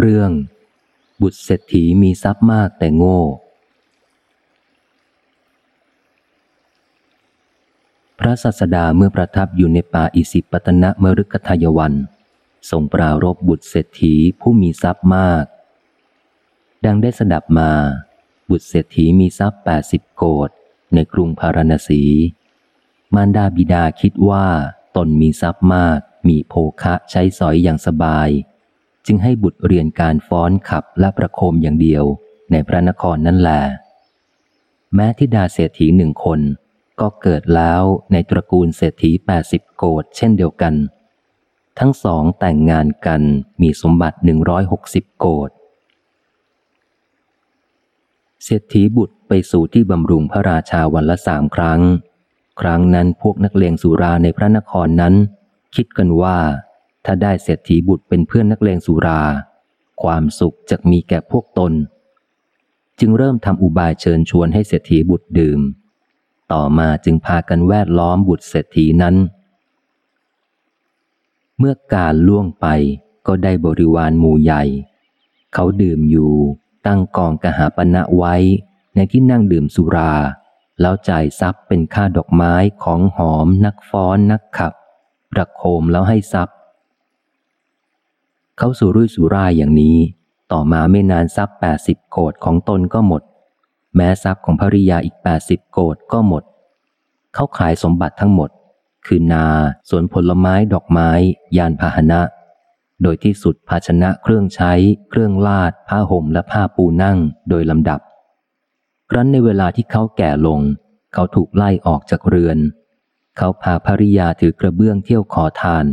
เรื่อง บุตรเศรษฐีมีทรัพย์มากแต่โง่ พระสัสดาเมื่อประทับอยู่ในป่าอิสิปตนะมฤคทายวันทรงปรารบบุตรเศรษฐีผู้มีทรัพย์มาก ดังได้สดับมา บุตรเศรษฐีมีทรัพย์แปดสิบโกดในกรุงพาราณสี มารดาบิดาคิดว่าตนมีทรัพย์มาก มีโภคะใช้สอยอย่างสบาย จึงให้บุตรเรียนการฟ้อนขับและประโคมอย่างเดียวในพระนครนั่นแหละแม้ทิดาเศรษฐีหนึ่งคน ก็เกิดแล้วในตระกูลเศรษฐีแปดสิบโกดเช่นเดียวกัน ทั้งสองแต่งงานกันมีสมบัติหนึ่งร้อยหกสิบโกดเศรษฐีบุตรไปสู่ที่บำรุงพระราชาวันละสามครั้ง ครั้งนั้นพวกนักเลงสุราในพระนครนั้น คิดกันว่า ถ้าได้เศรษฐีบุตรเป็นเพื่อนนักเลงสุรา ความสุขจะมีแก่พวกตน จึงเริ่มทำอุบายเชิญชวนให้เศรษฐีบุตรดื่ม ต่อมาจึงพากันแวดล้อมบุตรเศรษฐีนั้น เมื่อการล่วงไปก็ได้บริวารหมู่ใหญ่ เขาดื่มอยู่ตั้งกองกหาปณะไว้ในที่นั่งดื่มสุรา แล้วจ่ายทรัพย์เป็นค่าดอกไม้ของหอมนักฟ้อนนักขับประโคมแล้วให้ทรัพย์ เขาสุรุ่ยสุร่ายอย่างนี้ ต่อมาไม่นานทรัพย์แปดสิบโกดของตนก็หมด แม้ทรัพย์ของภริยาอีกแปดสิบโกดก็หมด เขาขายสมบัติทั้งหมด คือนาสวนผลไม้ดอกไม้ ยานพาหนะ โดยที่สุดภาชนะเครื่องใช้ เครื่องลาด ผ้าห่มและผ้าปูนั่งโดยลำดับครั้นในเวลาที่เขาแก่ลง เขาถูกไล่ออกจากเรือน เขาพาภริยาถือกระเบื้องเที่ยวขอทาน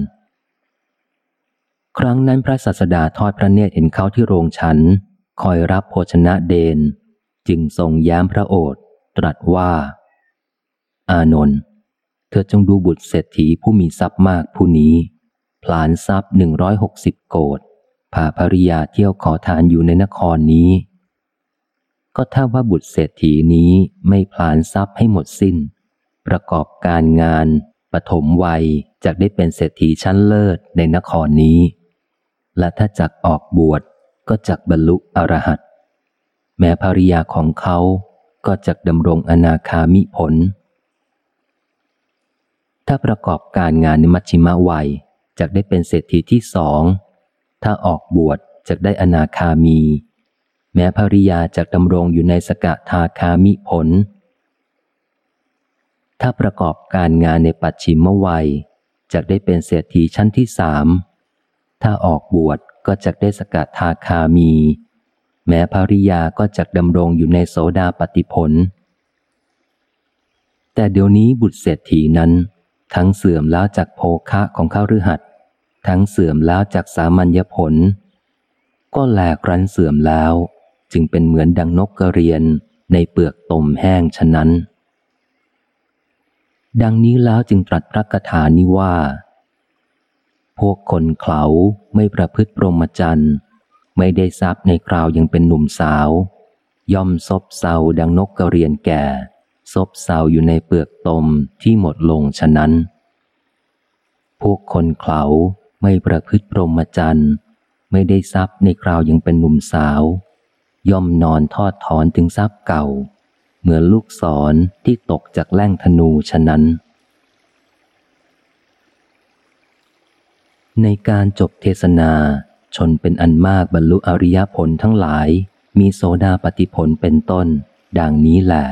ครั้งนั้นพระสัสดาทอดพระเนตรเห็นเขาที่โรงฉัน คอยรับโภชนะเดน จึงทรงย้มพระโอษฐ์ตรัสว่า อานนท์เธอจงดูบุตรเศรษฐีผู้มีทรัพย์มากผู้นี้ผลานทรัพย์หนึ่งร้อยหกสิบโกดพาภริยาเที่ยวขอทานอยู่ในนครนี้ ก็ถ้าว่าบุตรเศรษฐีนี้ไม่ผลานทรัพย์ให้หมดสิน้น ประกอบการงานปฐมวัยจะได้เป็นเศรษฐีชั้นเลิศในนครนี้ และถ้าจักออกบวชก็จักบรรลุอรหัตแม้ภริยาของเขาก็จักดำรงอนาคามิผล ถ้าประกอบการงานในมัชชิมะวัยจะได้เป็นเศรษฐีที่สอง ถ้าออกบวชจะได้อนาคามี แม้ภริยาจะดำรงอยู่ในสกทาคามิผล ถ้าประกอบการงานในปัจฉิมวัยจะได้เป็นเศรษฐีชั้นที่สาม ถ้าออกบวชก็จะได้สกัดทาคามี แม้ภริยาก็จะดำรงอยู่ในโสดาปฏิผล แต่เดี๋ยวนี้บุตรเศรษฐีนั้น ทั้งเสื่อมแล้วจากโภคะของข้ารือหัดทั้งเสื่อมแล้วจากสามัญญผล ก็แหลกรันเสื่อมแล้ว จึงเป็นเหมือนดังนกกระเรียนในเปลือกตมแห้งฉะนั้น ดังนี้แล้วจึงตรัสพระคาถานี้ว่า พวกคนเขาไม่ประพฤติปรมจันทร์ ไม่ได้ทรัพย์ในคราวยังเป็นหนุ่มสาว ย่อมซบเซาดังนกกระเรียนแก่ ซบเซาอยู่ในเปลือกตมที่หมดลงฉะนั้น พวกคนเขาไม่ประพฤติพรมจรรย์ไม่ได้ทรัพย์ในคราวยังเป็นหนุ่มสาว ย่อมนอนทอดถอนถึงทรัพย์เก่า เหมือนลูกศรที่ตกจากแล่งธนูฉะนั้น ในการจบเทศนา ชนเป็นอันมากบรรลุอริยผลทั้งหลาย มีโสดาปฏิผลเป็นต้น ดังนี้แหละ